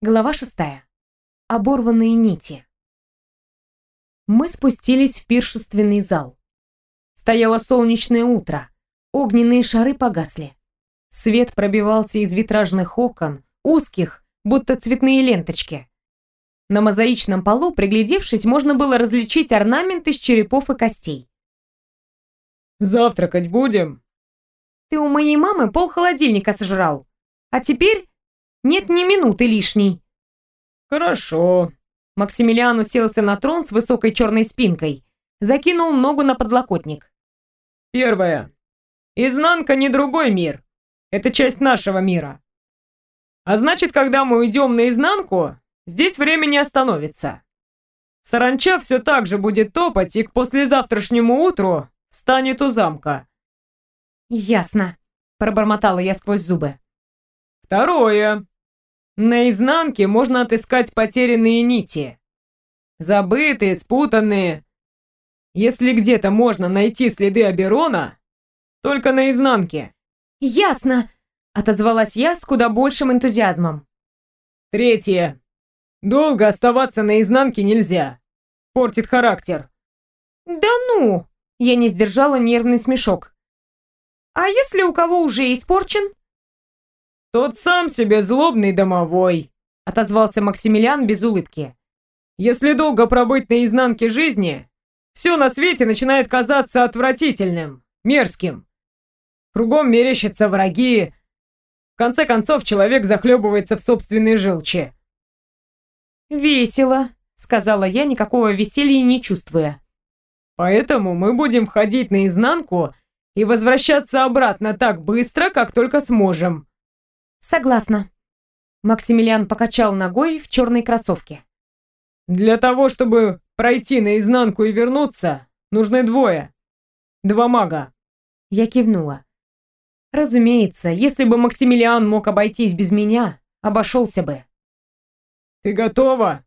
Глава шестая. Оборванные нити. Мы спустились в пиршественный зал. Стояло солнечное утро. Огненные шары погасли. Свет пробивался из витражных окон, узких, будто цветные ленточки. На мозаичном полу, приглядевшись, можно было различить орнамент из черепов и костей. «Завтракать будем?» «Ты у моей мамы пол холодильника сожрал. А теперь нет ни минуты лишней. Хорошо. Максимилиан уселся на трон с высокой черной спинкой, закинул ногу на подлокотник. Первое. Изнанка не другой мир. Это часть нашего мира. А значит, когда мы уйдем наизнанку, здесь время не остановится. Саранча все так же будет топать и к послезавтрашнему утру станет у замка. Ясно, пробормотала я сквозь зубы. Второе. На изнанке можно отыскать потерянные нити. Забытые, спутанные. Если где-то можно найти следы Аберона, только на изнанке. Ясно, отозвалась я с куда большим энтузиазмом. Третье. Долго оставаться на изнанке нельзя. Портит характер. Да ну, я не сдержала нервный смешок. А если у кого уже испорчен? «Тот сам себе злобный домовой», — отозвался Максимилиан без улыбки. «Если долго пробыть на изнанке жизни, все на свете начинает казаться отвратительным, мерзким. Кругом мерещатся враги. В конце концов, человек захлебывается в собственной желчи». «Весело», — сказала я, никакого веселья не чувствуя. «Поэтому мы будем входить наизнанку и возвращаться обратно так быстро, как только сможем», Согласна. Максимилиан покачал ногой в черной кроссовке. Для того, чтобы пройти наизнанку и вернуться, нужны двое. Два мага. Я кивнула. Разумеется, если бы Максимилиан мог обойтись без меня, обошелся бы. Ты готова?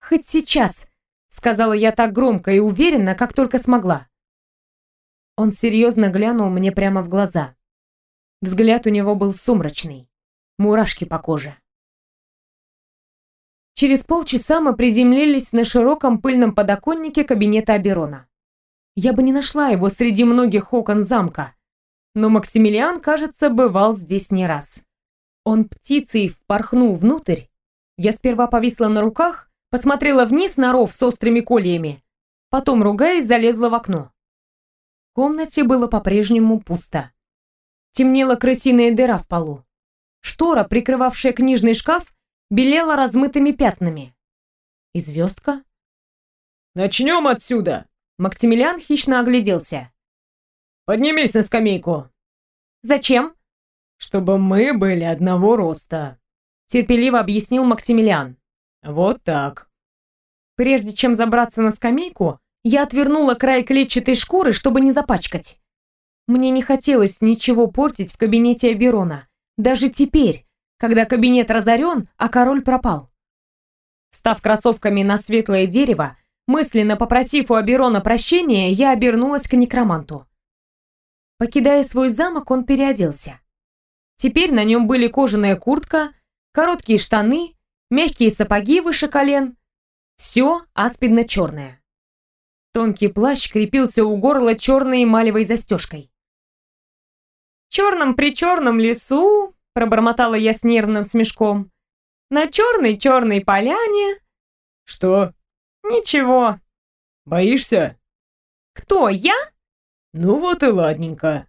Хоть сейчас, сказала я так громко и уверенно, как только смогла. Он серьезно глянул мне прямо в глаза. Взгляд у него был сумрачный мурашки по коже. Через полчаса мы приземлились на широком пыльном подоконнике кабинета Аберона. Я бы не нашла его среди многих окон замка, но Максимилиан, кажется, бывал здесь не раз. Он птицей впорхнул внутрь. Я сперва повисла на руках, посмотрела вниз на ров с острыми кольями, потом, ругаясь, залезла в окно. В комнате было по-прежнему пусто. Темнела крысиная дыра в полу. Штора, прикрывавшая книжный шкаф, белела размытыми пятнами. И звездка? «Начнем отсюда!» Максимилиан хищно огляделся. «Поднимись на скамейку!» «Зачем?» «Чтобы мы были одного роста», терпеливо объяснил Максимилиан. «Вот так». Прежде чем забраться на скамейку, я отвернула край клетчатой шкуры, чтобы не запачкать. Мне не хотелось ничего портить в кабинете Аберона даже теперь, когда кабинет разорен, а король пропал. Став кроссовками на светлое дерево, мысленно попросив у Аберона прощения, я обернулась к некроманту. Покидая свой замок, он переоделся. Теперь на нем были кожаная куртка, короткие штаны, мягкие сапоги выше колен. Все аспидно-черное. Тонкий плащ крепился у горла черной эмалевой застежкой черном-причерном лесу, пробормотала я с нервным смешком, на черной-черной поляне. Что? Ничего. Боишься? Кто, я? Ну вот и ладненько.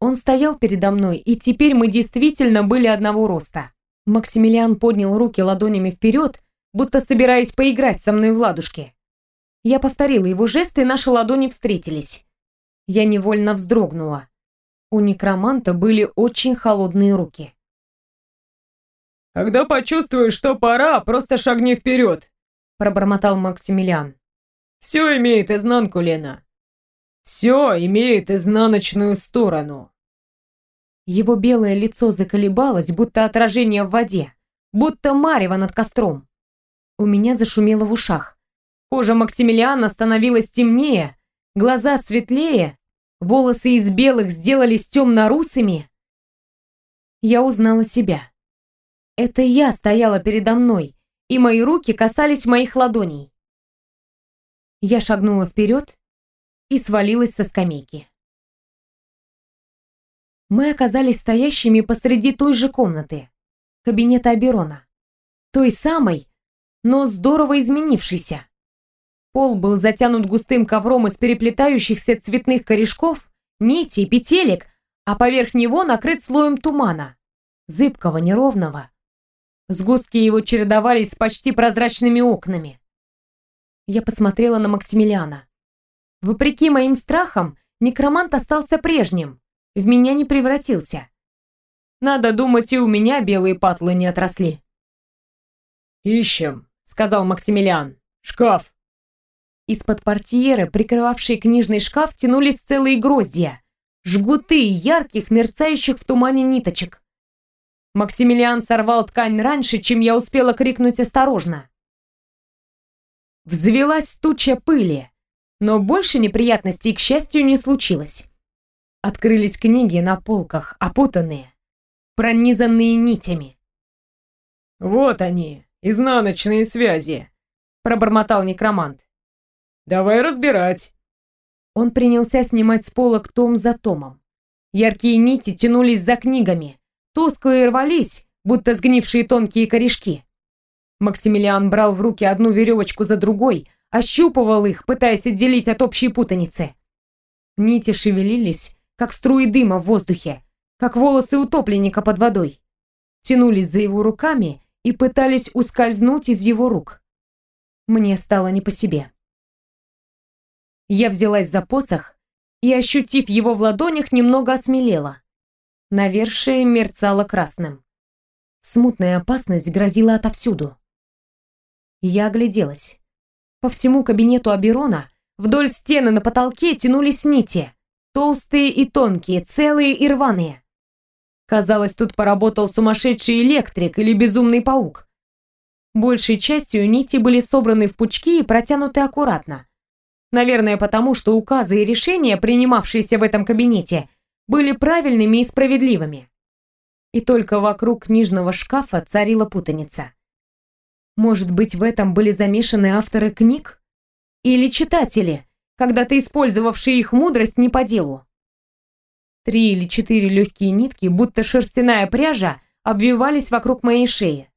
Он стоял передо мной, и теперь мы действительно были одного роста. Максимилиан поднял руки ладонями вперед, будто собираясь поиграть со мной в ладушки. Я повторила его жест, и наши ладони встретились. Я невольно вздрогнула. У некроманта были очень холодные руки. «Когда почувствуешь, что пора, просто шагни вперед», – пробормотал Максимилиан. «Все имеет изнанку, Лена. Все имеет изнаночную сторону». Его белое лицо заколебалось, будто отражение в воде, будто марево над костром. У меня зашумело в ушах. Кожа Максимилиана становилась темнее, глаза светлее, волосы из белых сделались темно-русыми, я узнала себя. Это я стояла передо мной, и мои руки касались моих ладоней. Я шагнула вперед и свалилась со скамейки. Мы оказались стоящими посреди той же комнаты, кабинета Аберона. Той самой, но здорово изменившейся. Пол был затянут густым ковром из переплетающихся цветных корешков, нитей, петелек, а поверх него накрыт слоем тумана, зыбкого, неровного. Сгустки его чередовались с почти прозрачными окнами. Я посмотрела на Максимилиана. Вопреки моим страхам, некромант остался прежним, в меня не превратился. Надо думать, и у меня белые патлы не отросли. «Ищем», — сказал Максимилиан. «Шкаф». Из-под портьеры, прикрывавшей книжный шкаф, тянулись целые гроздья. Жгуты ярких, мерцающих в тумане ниточек. Максимилиан сорвал ткань раньше, чем я успела крикнуть осторожно. Взвелась туча пыли, но больше неприятностей, к счастью, не случилось. Открылись книги на полках, опутанные, пронизанные нитями. «Вот они, изнаночные связи», — пробормотал некромант. «Давай разбирать». Он принялся снимать с полок том за томом. Яркие нити тянулись за книгами, тусклые рвались, будто сгнившие тонкие корешки. Максимилиан брал в руки одну веревочку за другой, ощупывал их, пытаясь отделить от общей путаницы. Нити шевелились, как струи дыма в воздухе, как волосы утопленника под водой. Тянулись за его руками и пытались ускользнуть из его рук. Мне стало не по себе. Я взялась за посох и, ощутив его в ладонях, немного осмелела. Навершие мерцало красным. Смутная опасность грозила отовсюду. Я огляделась. По всему кабинету Аберона вдоль стены на потолке тянулись нити. Толстые и тонкие, целые и рваные. Казалось, тут поработал сумасшедший электрик или безумный паук. Большей частью нити были собраны в пучки и протянуты аккуратно. Наверное, потому что указы и решения, принимавшиеся в этом кабинете, были правильными и справедливыми. И только вокруг книжного шкафа царила путаница. Может быть, в этом были замешаны авторы книг? Или читатели, когда-то использовавшие их мудрость не по делу? Три или четыре легкие нитки, будто шерстяная пряжа, обвивались вокруг моей шеи.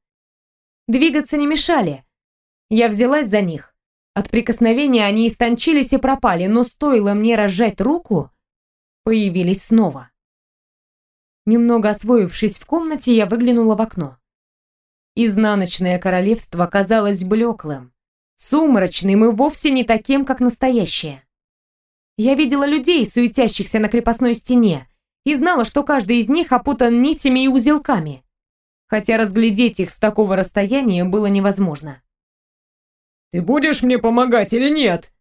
Двигаться не мешали. Я взялась за них. От прикосновения они истончились и пропали, но стоило мне разжать руку, появились снова. Немного освоившись в комнате, я выглянула в окно. Изнаночное королевство казалось блеклым, сумрачным и вовсе не таким, как настоящее. Я видела людей, суетящихся на крепостной стене, и знала, что каждый из них опутан нитями и узелками, хотя разглядеть их с такого расстояния было невозможно. «Ты будешь мне помогать или нет?»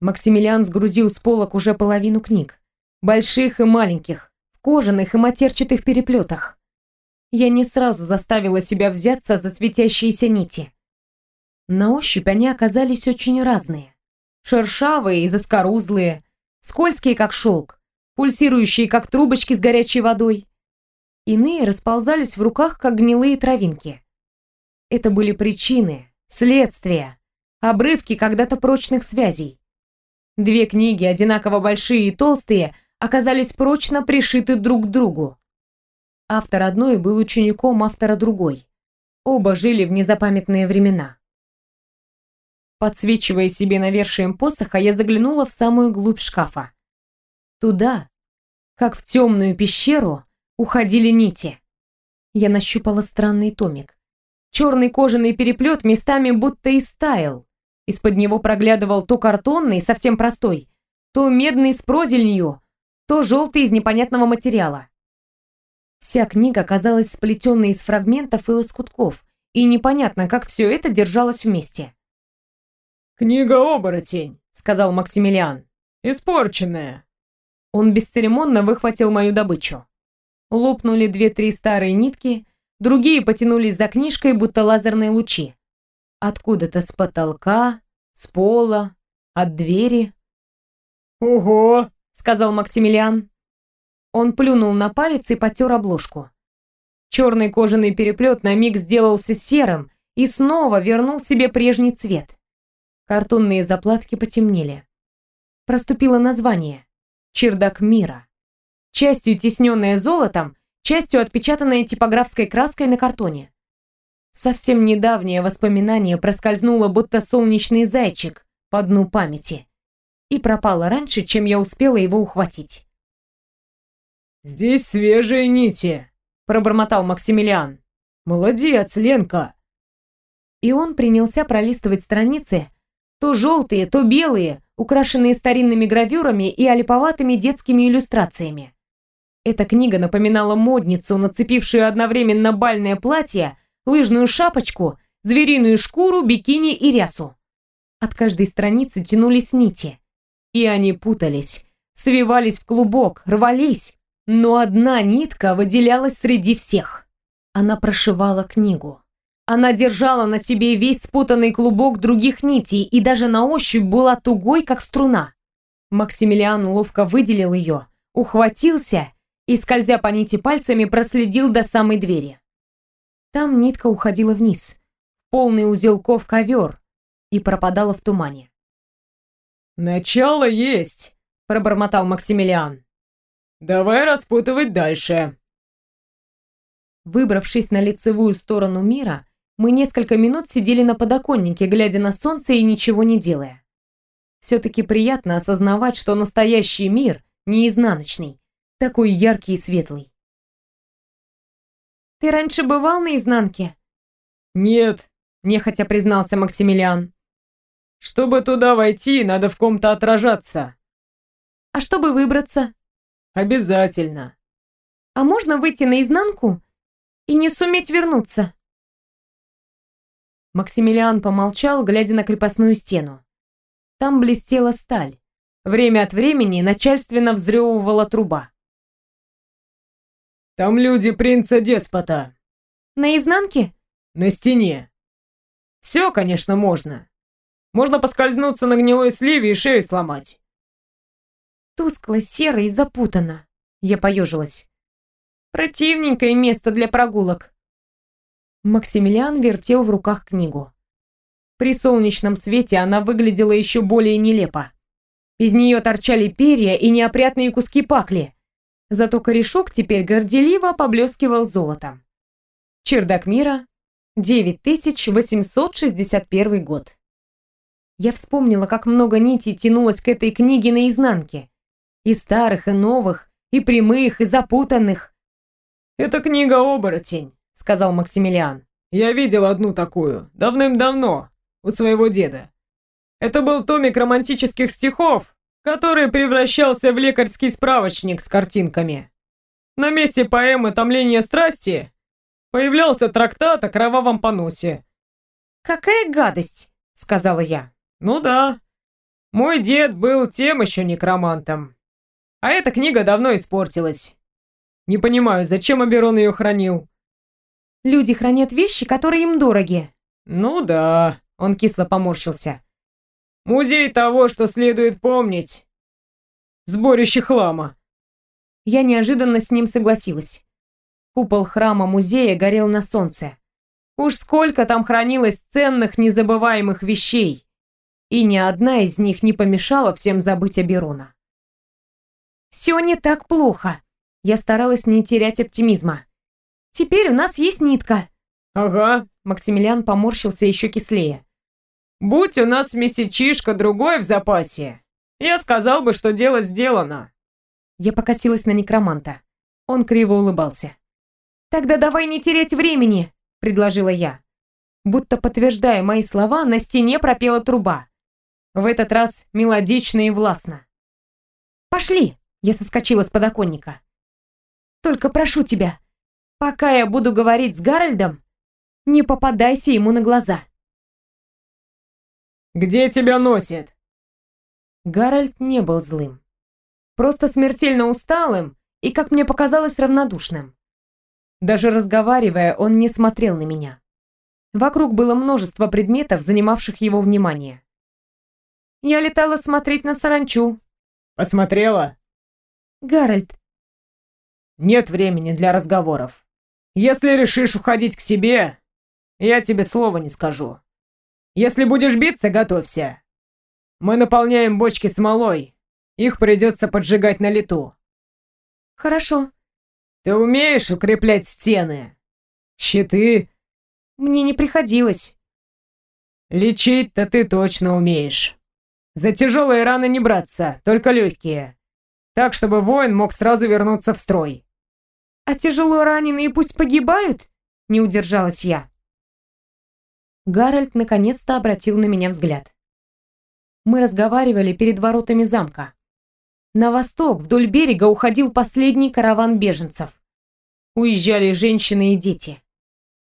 Максимилиан сгрузил с полок уже половину книг больших и маленьких, в кожаных и матерчатых переплетах. Я не сразу заставила себя взяться за светящиеся нити. На ощупь они оказались очень разные. Шершавые и заскорузлые, скользкие, как шелк, пульсирующие, как трубочки с горячей водой. Иные расползались в руках, как гнилые травинки. Это были причины, следствия, обрывки когда-то прочных связей. Две книги, одинаково большие и толстые, оказались прочно пришиты друг к другу. Автор одной был учеником автора другой. Оба жили в незапамятные времена. Подсвечивая себе навершием посоха, я заглянула в самую глубь шкафа. Туда, как в темную пещеру, уходили нити. Я нащупала странный томик. Черный кожаный переплет местами будто истаял. Из-под него проглядывал то картонный, совсем простой, то медный с прозеленью, то желтый из непонятного материала. Вся книга казалась сплетенной из фрагментов и лоскутков, и непонятно, как все это держалось вместе. «Книга-оборотень», — сказал Максимилиан. «Испорченная». Он бесцеремонно выхватил мою добычу. Лопнули две-три старые нитки, другие потянулись за книжкой, будто лазерные лучи. Откуда-то с потолка, с пола, от двери. «Ого!» сказал Максимилиан. Он плюнул на палец и потер обложку. Черный кожаный переплет на миг сделался серым и снова вернул себе прежний цвет. Картонные заплатки потемнели. Проступило название «Чердак мира». Частью тесненное золотом, частью отпечатанное типографской краской на картоне. Совсем недавнее воспоминание проскользнуло, будто солнечный зайчик по дну памяти. И пропало раньше, чем я успела его ухватить. «Здесь свежие нити», — пробормотал Максимилиан. «Молодец, Ленка!» И он принялся пролистывать страницы, то желтые, то белые, украшенные старинными гравюрами и олиповатыми детскими иллюстрациями. Эта книга напоминала модницу, нацепившую одновременно бальное платье, лыжную шапочку, звериную шкуру, бикини и рясу. От каждой страницы тянулись нити. И они путались, свивались в клубок, рвались. Но одна нитка выделялась среди всех. Она прошивала книгу. Она держала на себе весь спутанный клубок других нитей и даже на ощупь была тугой, как струна. Максимилиан ловко выделил ее, ухватился и, скользя по нити пальцами, проследил до самой двери. Там нитка уходила вниз, полный узелков ковер, и пропадала в тумане. «Начало есть», — пробормотал Максимилиан. «Давай распутывать дальше». Выбравшись на лицевую сторону мира, мы несколько минут сидели на подоконнике, глядя на солнце и ничего не делая. Все-таки приятно осознавать, что настоящий мир не изнаночный, такой яркий и светлый. «Ты раньше бывал на изнанке?» «Нет», — нехотя признался Максимилиан. «Чтобы туда войти, надо в ком-то отражаться». «А чтобы выбраться?» «Обязательно». «А можно выйти наизнанку и не суметь вернуться?» Максимилиан помолчал, глядя на крепостную стену. Там блестела сталь. Время от времени начальственно взрёвывала труба. «Там люди принца-деспота». «На изнанке?» «На стене». «Все, конечно, можно. Можно поскользнуться на гнилой сливе и шею сломать». Тускло, серо и запутано. Я поежилась. Противненькое место для прогулок. Максимилиан вертел в руках книгу. При солнечном свете она выглядела еще более нелепо. Из нее торчали перья и неопрятные куски пакли. Зато корешок теперь горделиво поблескивал золотом. Чердак мира, 9861 год. Я вспомнила, как много нитей тянулось к этой книге наизнанке. И старых, и новых, и прямых, и запутанных. «Это книга-оборотень», сказал Максимилиан. «Я видел одну такую, давным-давно, у своего деда. Это был томик романтических стихов, который превращался в лекарский справочник с картинками. На месте поэмы «Томление страсти» появлялся трактат о кровавом поносе. «Какая гадость!» — сказала я. «Ну да. Мой дед был тем еще некромантом. А эта книга давно испортилась. Не понимаю, зачем Аберон ее хранил?» Люди хранят вещи, которые им дороги. Ну да, он кисло поморщился. Музей того, что следует помнить. Сборище хлама. Я неожиданно с ним согласилась. Купол храма музея горел на солнце. Уж сколько там хранилось ценных, незабываемых вещей. И ни одна из них не помешала всем забыть о Берона. Все не так плохо. Я старалась не терять оптимизма. Теперь у нас есть нитка». «Ага», — Максимилиан поморщился еще кислее. «Будь у нас месячишка другой в запасе, я сказал бы, что дело сделано». Я покосилась на некроманта. Он криво улыбался. «Тогда давай не терять времени», — предложила я. Будто подтверждая мои слова, на стене пропела труба. В этот раз мелодично и властно. «Пошли!» — я соскочила с подоконника. «Только прошу тебя, Пока я буду говорить с Гарольдом, не попадайся ему на глаза. «Где тебя носит?» Гарольд не был злым. Просто смертельно усталым и, как мне показалось, равнодушным. Даже разговаривая, он не смотрел на меня. Вокруг было множество предметов, занимавших его внимание. Я летала смотреть на саранчу. Посмотрела? Гарольд. Нет времени для разговоров. Если решишь уходить к себе, я тебе слова не скажу. Если будешь биться, готовься. Мы наполняем бочки смолой. Их придется поджигать на лету. Хорошо. Ты умеешь укреплять стены? Щиты? Мне не приходилось. Лечить-то ты точно умеешь. За тяжелые раны не браться, только легкие. Так, чтобы воин мог сразу вернуться в строй. А тяжело раненые пусть погибают? Не удержалась я. Гарольд наконец-то обратил на меня взгляд. Мы разговаривали перед воротами замка. На восток, вдоль берега, уходил последний караван беженцев. Уезжали женщины и дети.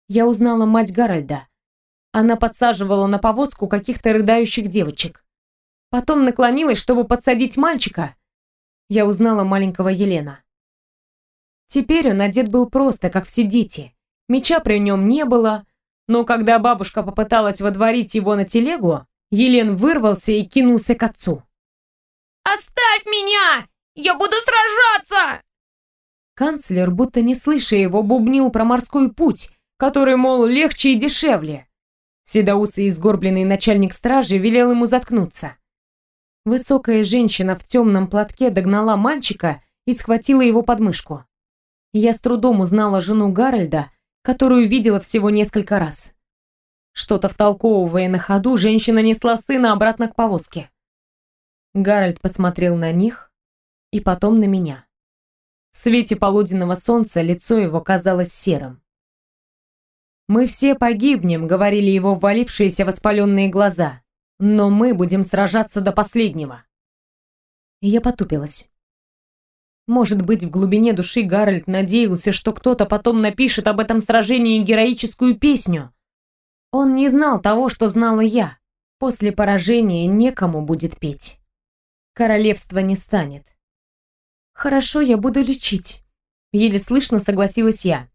Я узнала мать Гарольда. Она подсаживала на повозку каких-то рыдающих девочек. Потом наклонилась, чтобы подсадить мальчика. Я узнала маленького Елена. Теперь он одет был просто, как все дети. Меча при нем не было, но когда бабушка попыталась водворить его на телегу, Елен вырвался и кинулся к отцу. «Оставь меня! Я буду сражаться!» Канцлер, будто не слыша его, бубнил про морской путь, который, мол, легче и дешевле. Седоусый и сгорбленный начальник стражи велел ему заткнуться. Высокая женщина в темном платке догнала мальчика и схватила его под мышку. Я с трудом узнала жену Гарольда, которую видела всего несколько раз. Что-то втолковывая на ходу, женщина несла сына обратно к повозке. Гарольд посмотрел на них и потом на меня. В свете полуденного солнца лицо его казалось серым. «Мы все погибнем», — говорили его ввалившиеся воспаленные глаза, «но мы будем сражаться до последнего». Я потупилась. Может быть, в глубине души Гарольд надеялся, что кто-то потом напишет об этом сражении героическую песню. Он не знал того, что знала я. После поражения некому будет петь. Королевство не станет. «Хорошо, я буду лечить», — еле слышно согласилась я.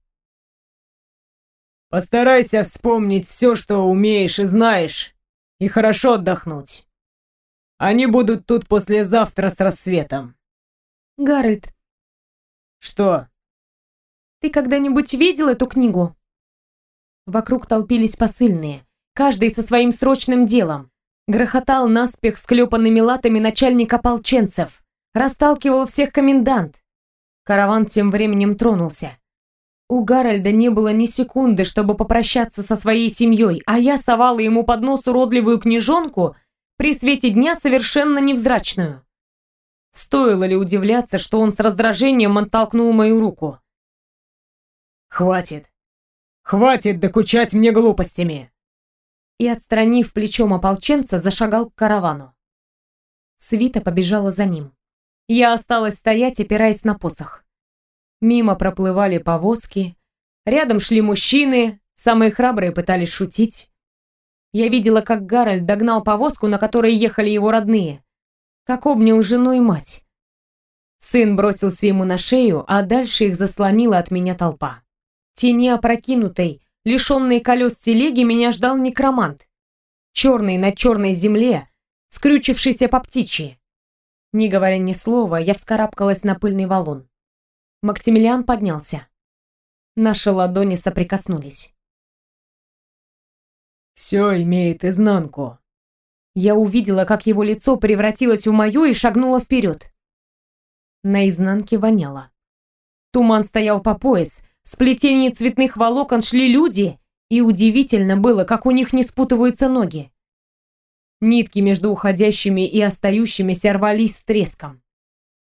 «Постарайся вспомнить все, что умеешь и знаешь, и хорошо отдохнуть. Они будут тут послезавтра с рассветом». «Гарольд». «Что?» «Ты когда-нибудь видел эту книгу?» Вокруг толпились посыльные, каждый со своим срочным делом. Грохотал наспех склепанными латами начальник ополченцев. Расталкивал всех комендант. Караван тем временем тронулся. У Гарольда не было ни секунды, чтобы попрощаться со своей семьей, а я совала ему под нос уродливую книжонку, при свете дня совершенно невзрачную. Стоило ли удивляться, что он с раздражением оттолкнул мою руку? «Хватит! Хватит докучать мне глупостями!» и, отстранив плечом ополченца, зашагал к каравану. Свита побежала за ним. Я осталась стоять, опираясь на посох. Мимо проплывали повозки, рядом шли мужчины, самые храбрые пытались шутить. Я видела, как Гарольд догнал повозку, на которой ехали его родные, как обнял жену и мать. Сын бросился ему на шею, а дальше их заслонила от меня толпа. Тени опрокинутой, лишенной колес телеги, меня ждал некромант. Черный на черной земле, скрючившийся по птичьи. Не говоря ни слова, я вскарабкалась на пыльный валун. Максимилиан поднялся. Наши ладони соприкоснулись. «Все имеет изнанку». Я увидела, как его лицо превратилось в мое и шагнула вперед. На изнанке воняло. Туман стоял по пояс, в сплетении цветных волокон шли люди, и удивительно было, как у них не спутываются ноги. Нитки между уходящими и остающимися рвались с треском.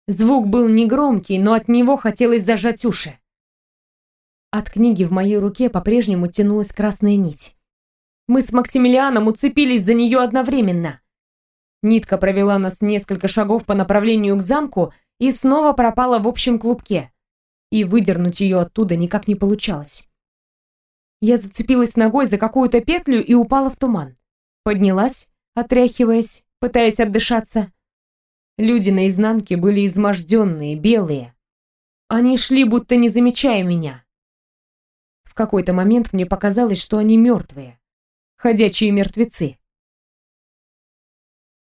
Звук был негромкий, но от него хотелось зажать уши. От книги в моей руке по-прежнему тянулась красная нить. Мы с Максимилианом уцепились за нее одновременно. Нитка провела нас несколько шагов по направлению к замку и снова пропала в общем клубке и выдернуть ее оттуда никак не получалось. Я зацепилась ногой за какую-то петлю и упала в туман. Поднялась, отряхиваясь, пытаясь отдышаться. Люди на изнанке были изможденные, белые. Они шли, будто не замечая меня. В какой-то момент мне показалось, что они мертвые. Ходячие мертвецы.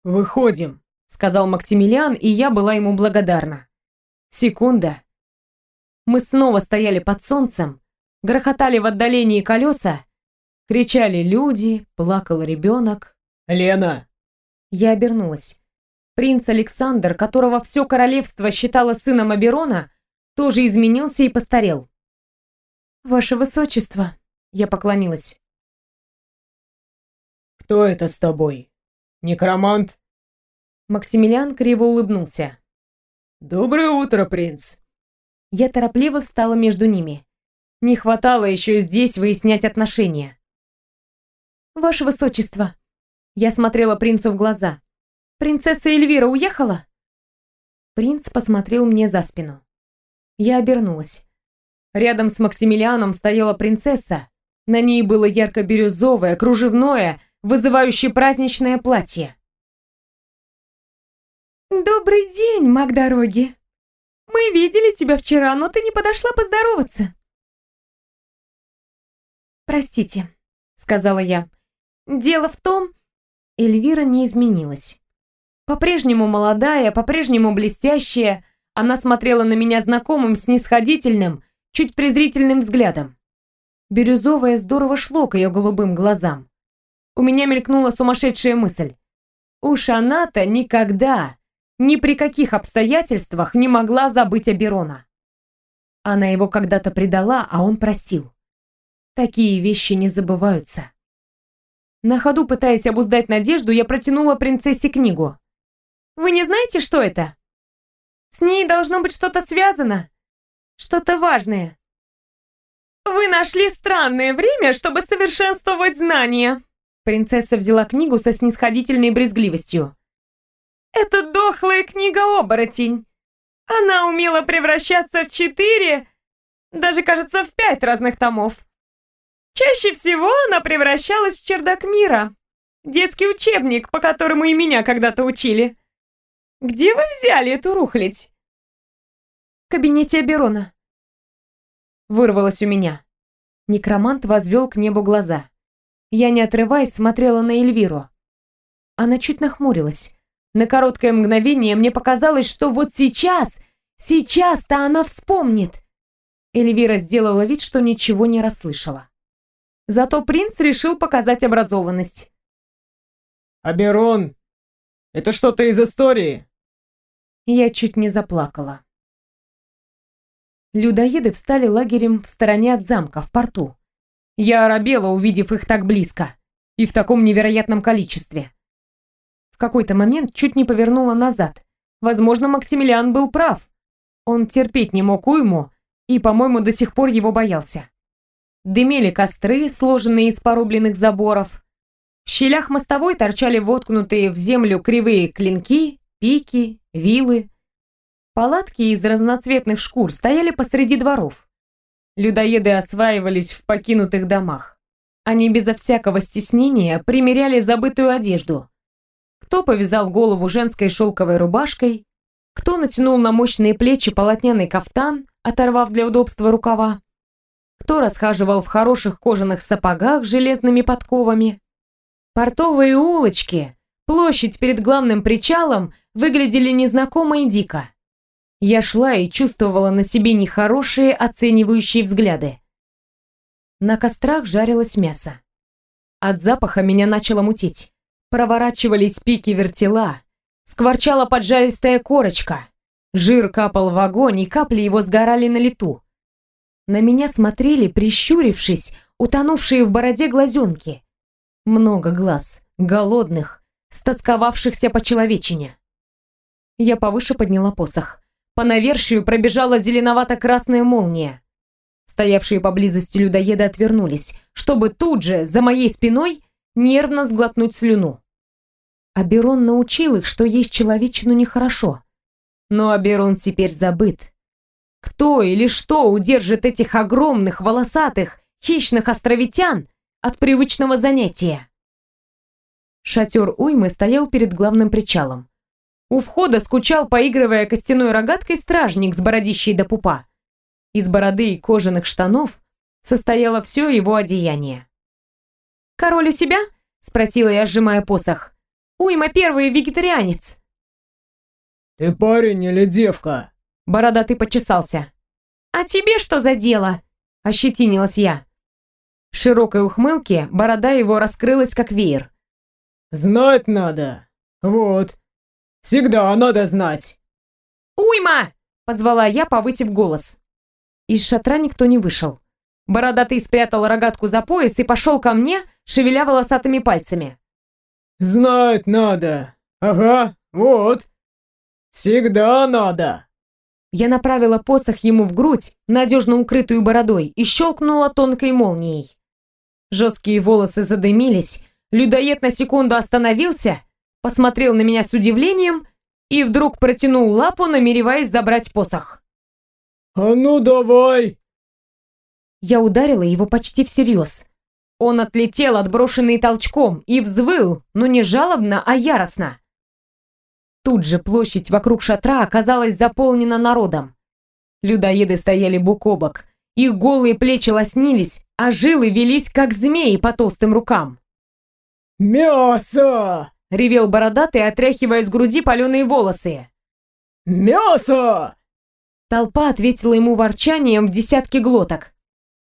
«Выходим», — сказал Максимилиан, и я была ему благодарна. Секунда, мы снова стояли под солнцем, Грохотали в отдалении колеса, кричали люди, плакал ребенок. «Лена!» Я обернулась. Принц Александр, которого все королевство считало сыном Аберона, тоже изменился и постарел. «Ваше высочество», — я поклонилась. «Кто это с тобой? Некромант?» Максимилиан криво улыбнулся. «Доброе утро, принц!» Я торопливо встала между ними. Не хватало еще здесь выяснять отношения. «Ваше высочество!» Я смотрела принцу в глаза. «Принцесса Эльвира уехала?» Принц посмотрел мне за спину. Я обернулась. Рядом с Максимилианом стояла принцесса. На ней было ярко-бирюзовое, кружевное, вызывающее праздничное платье. «Добрый день, маг дороги! Мы видели тебя вчера, но ты не подошла поздороваться!» «Простите», — сказала я. «Дело в том...» Эльвира не изменилась. По-прежнему молодая, по-прежнему блестящая, она смотрела на меня знакомым, снисходительным, чуть презрительным взглядом. Бирюзовое здорово шло к ее голубым глазам. У меня мелькнула сумасшедшая мысль. Уж она-то никогда, ни при каких обстоятельствах не могла забыть Аберона. Она его когда-то предала, а он простил. Такие вещи не забываются. На ходу, пытаясь обуздать надежду, я протянула принцессе книгу. «Вы не знаете, что это? С ней должно быть что-то связано. Что-то важное». «Вы нашли странное время, чтобы совершенствовать знания!» Принцесса взяла книгу со снисходительной брезгливостью. «Это дохлая книга-оборотень. Она умела превращаться в четыре, даже, кажется, в пять разных томов. Чаще всего она превращалась в чердак мира. Детский учебник, по которому и меня когда-то учили. Где вы взяли эту рухлядь? В кабинете Аберона. Вырвалось у меня. Некромант возвел к небу глаза. Я, не отрываясь, смотрела на Эльвиру. Она чуть нахмурилась. На короткое мгновение мне показалось, что вот сейчас, сейчас-то она вспомнит. Эльвира сделала вид, что ничего не расслышала. Зато принц решил показать образованность. «Аберон, это что-то из истории?» Я чуть не заплакала. Людоеды встали лагерем в стороне от замка, в порту. Я оробела, увидев их так близко и в таком невероятном количестве. В какой-то момент чуть не повернула назад. Возможно, Максимилиан был прав. Он терпеть не мог уйму и, по-моему, до сих пор его боялся. Дымели костры, сложенные из порубленных заборов. В щелях мостовой торчали воткнутые в землю кривые клинки, пики, вилы. Палатки из разноцветных шкур стояли посреди дворов. Людоеды осваивались в покинутых домах. Они безо всякого стеснения примеряли забытую одежду. Кто повязал голову женской шелковой рубашкой, кто натянул на мощные плечи полотняный кафтан, оторвав для удобства рукава кто расхаживал в хороших кожаных сапогах с железными подковами. Портовые улочки, площадь перед главным причалом выглядели незнакомо и дико. Я шла и чувствовала на себе нехорошие оценивающие взгляды. На кострах жарилось мясо. От запаха меня начало мутить. Проворачивались пики вертела, скворчала поджаристая корочка. Жир капал в огонь, и капли его сгорали на лету. На меня смотрели, прищурившись, утонувшие в бороде глазенки. Много глаз, голодных, стосковавшихся по человечине. Я повыше подняла посох. По навершию пробежала зеленовато-красная молния. Стоявшие поблизости людоеды отвернулись, чтобы тут же, за моей спиной, нервно сглотнуть слюну. Аберон научил их, что есть человечину нехорошо. Но Аберон теперь забыт. Кто или что удержит этих огромных, волосатых, хищных островитян от привычного занятия? Шатер уймы стоял перед главным причалом. У входа скучал, поигрывая костяной рогаткой, стражник с бородищей до пупа. Из бороды и кожаных штанов состояло все его одеяние. «Король у себя?» — спросила я, сжимая посох. «Уйма первый вегетарианец». «Ты парень или девка?» Бородатый почесался. «А тебе что за дело?» ощетинилась я. В широкой ухмылке борода его раскрылась как веер. «Знать надо. Вот. Всегда надо знать». «Уйма!» — позвала я, повысив голос. Из шатра никто не вышел. Бородатый спрятал рогатку за пояс и пошел ко мне, шевеля волосатыми пальцами. «Знать надо. Ага, вот. Всегда надо». Я направила посох ему в грудь, надежно укрытую бородой, и щелкнула тонкой молнией. Жесткие волосы задымились, людоед на секунду остановился, посмотрел на меня с удивлением и вдруг протянул лапу, намереваясь забрать посох. «А ну давай!» Я ударила его почти всерьез. Он отлетел, отброшенный толчком, и взвыл, но не жалобно, а яростно. Тут же площадь вокруг шатра оказалась заполнена народом. Людоеды стояли бок о бок, их голые плечи лоснились, а жилы велись, как змеи по толстым рукам. «Мясо!» — ревел бородатый, отряхивая с груди паленые волосы. «Мясо!» Толпа ответила ему ворчанием в десятки глоток.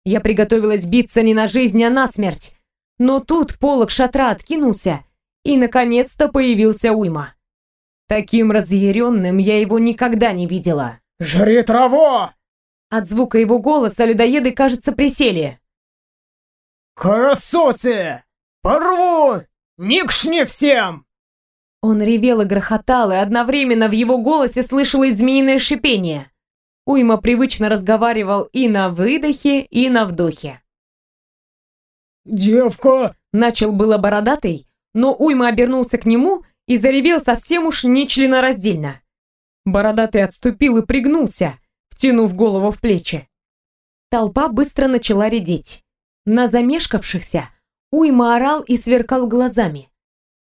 Я приготовилась биться не на жизнь, а на смерть. Но тут полог шатра откинулся, и, наконец-то, появился уйма. Таким разъяренным я его никогда не видела. «Жри траву!» От звука его голоса людоеды, кажется, присели. «Карасосы! Порву! Никшни всем!» Он ревел и грохотал, и одновременно в его голосе слышалось змеиное шипение. Уйма привычно разговаривал и на выдохе, и на вдохе. «Девка!» — начал было бородатый, но Уйма обернулся к нему и заревел совсем уж нечленораздельно. Бородатый отступил и пригнулся, втянув голову в плечи. Толпа быстро начала редеть. На замешкавшихся Уйма орал и сверкал глазами.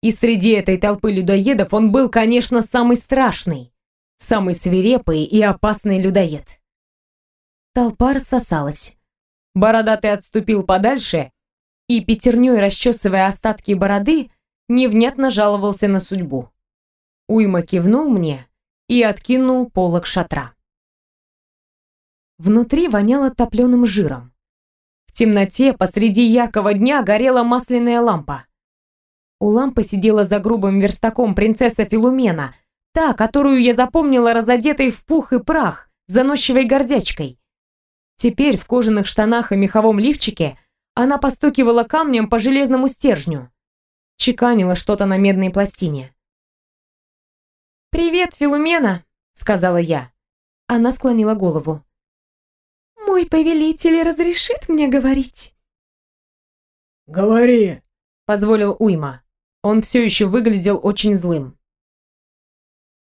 И среди этой толпы людоедов он был, конечно, самый страшный, самый свирепый и опасный людоед. Толпа рассосалась. Бородатый отступил подальше и, пятерней расчесывая остатки бороды, невнятно жаловался на судьбу. Уйма кивнул мне и откинул полог шатра. Внутри воняло топленым жиром. В темноте посреди яркого дня горела масляная лампа. У лампы сидела за грубым верстаком принцесса Филумена, та, которую я запомнила разодетой в пух и прах, заносчивой гордячкой. Теперь в кожаных штанах и меховом лифчике она постукивала камнем по железному стержню чеканила что-то на медной пластине. «Привет, Филумена!» — сказала я. Она склонила голову. «Мой повелитель разрешит мне говорить?» «Говори!» — позволил Уйма. Он все еще выглядел очень злым.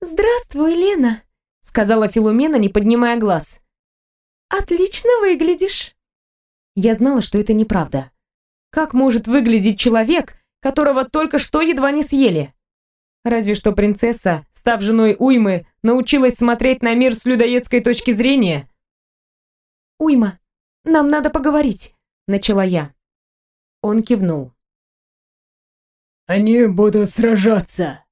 «Здравствуй, Лена!» — сказала Филумена, не поднимая глаз. «Отлично выглядишь!» Я знала, что это неправда. Как может выглядеть человек, которого только что едва не съели. Разве что принцесса, став женой Уймы, научилась смотреть на мир с людоедской точки зрения. «Уйма, нам надо поговорить», — начала я. Он кивнул. «Они будут сражаться.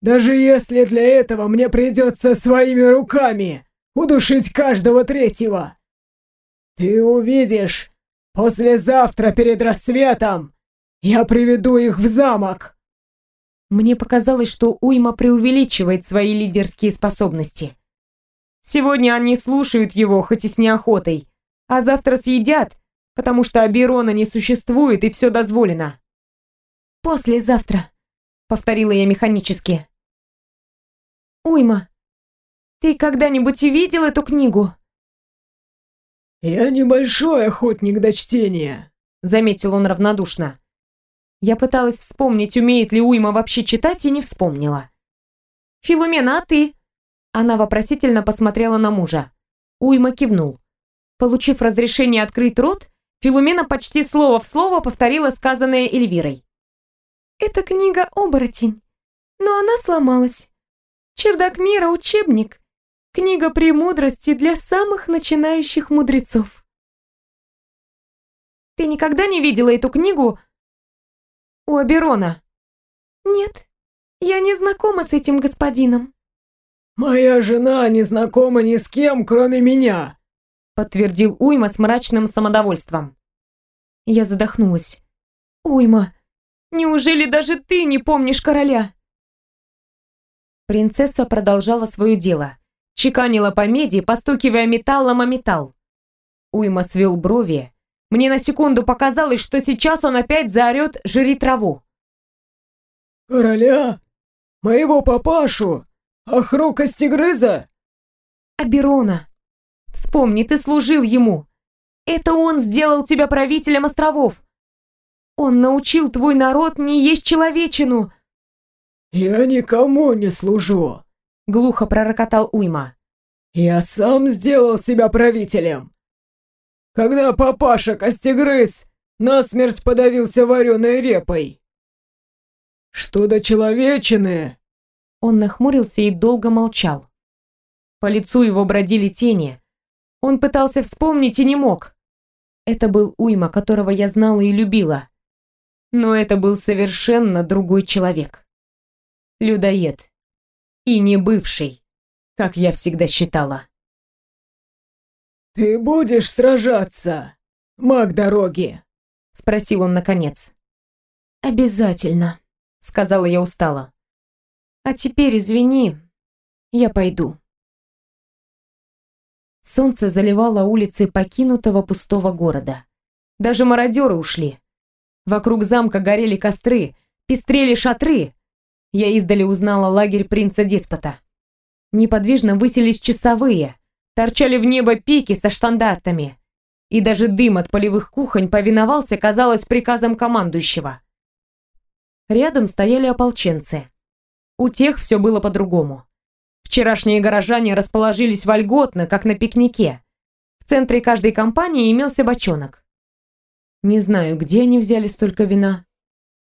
Даже если для этого мне придется своими руками удушить каждого третьего. Ты увидишь, послезавтра перед рассветом я приведу их в замок!» Мне показалось, что Уйма преувеличивает свои лидерские способности. Сегодня они слушают его, хоть и с неохотой, а завтра съедят, потому что Аберона не существует и все дозволено. «Послезавтра», — повторила я механически. «Уйма, ты когда-нибудь видел эту книгу?» «Я небольшой охотник до чтения», — заметил он равнодушно. Я пыталась вспомнить, умеет ли Уйма вообще читать, и не вспомнила. «Филумена, а ты?» Она вопросительно посмотрела на мужа. Уйма кивнул. Получив разрешение открыть рот, Филумена почти слово в слово повторила сказанное Эльвирой. «Это книга «Оборотень», но она сломалась. Чердак мира – учебник. Книга премудрости для самых начинающих мудрецов». «Ты никогда не видела эту книгу у Аберона?» «Нет, я не знакома с этим господином». «Моя жена не знакома ни с кем, кроме меня. Подтвердил Уйма с мрачным самодовольством. Я задохнулась. Уйма, неужели даже ты не помнишь короля? Принцесса продолжала свое дело. Чеканила по меди, постукивая металлом о металл. Уйма свел брови. Мне на секунду показалось, что сейчас он опять заорет «Жри траву». «Короля? Моего папашу? Ахру Костегрыза?» «Аберона. Вспомни, ты служил ему. Это он сделал тебя правителем островов. Он научил твой народ не есть человечину. «Я никому не служу», — глухо пророкотал Уйма. «Я сам сделал себя правителем. Когда папаша Костегрыз насмерть подавился вареной репой. Что до человечины?» Он нахмурился и долго молчал. По лицу его бродили тени. Он пытался вспомнить и не мог. Это был Уйма, которого я знала и любила. Но это был совершенно другой человек людоед. И не бывший, как я всегда считала. «Ты будешь сражаться, маг дороги?» — спросил он наконец. «Обязательно», — сказала я устало. «А теперь извини, я пойду». Солнце заливало улицы покинутого пустого города. Даже мародеры ушли. Вокруг замка горели костры, пестрели шатры, я издали узнала лагерь принца-деспота. Неподвижно высились часовые, торчали в небо пики со штандартами. И даже дым от полевых кухонь повиновался, казалось, приказам командующего. Рядом стояли ополченцы. У тех все было по-другому. Вчерашние горожане расположились вольготно, как на пикнике. В центре каждой компании имелся бочонок. Не знаю, где они взяли столько вина.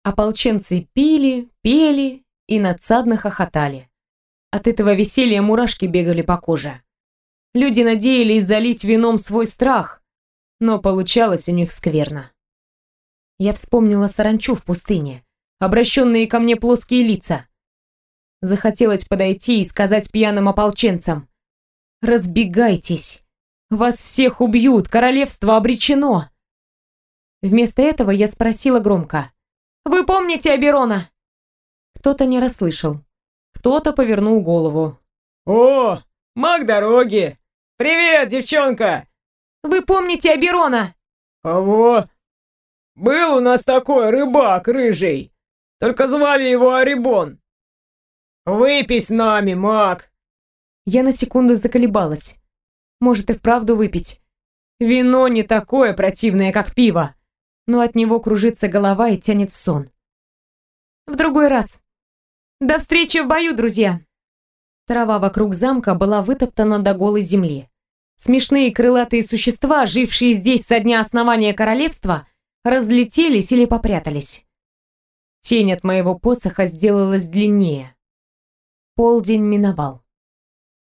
Ополченцы пили, пели и надсадно хохотали. От этого веселья мурашки бегали по коже. Люди надеялись залить вином свой страх, но получалось у них скверно. Я вспомнила саранчу в пустыне, обращенные ко мне плоские лица. Захотелось подойти и сказать пьяным ополченцам «Разбегайтесь! Вас всех убьют, королевство обречено!» Вместо этого я спросила громко «Вы помните Аберона?» Кто-то не расслышал. Кто-то повернул голову. «О, маг дороги! Привет, девчонка!» «Вы помните Аберона?» «Кого?» «Был у нас такой рыбак рыжий, только звали его Арибон. Выпей с нами, маг!» Я на секунду заколебалась. Может и вправду выпить. Вино не такое противное, как пиво, но от него кружится голова и тянет в сон. В другой раз. До встречи в бою, друзья!» Трава вокруг замка была вытоптана до голой земли. Смешные крылатые существа, жившие здесь со дня основания королевства, разлетелись или попрятались. Тень от моего посоха сделалась длиннее. Полдень миновал.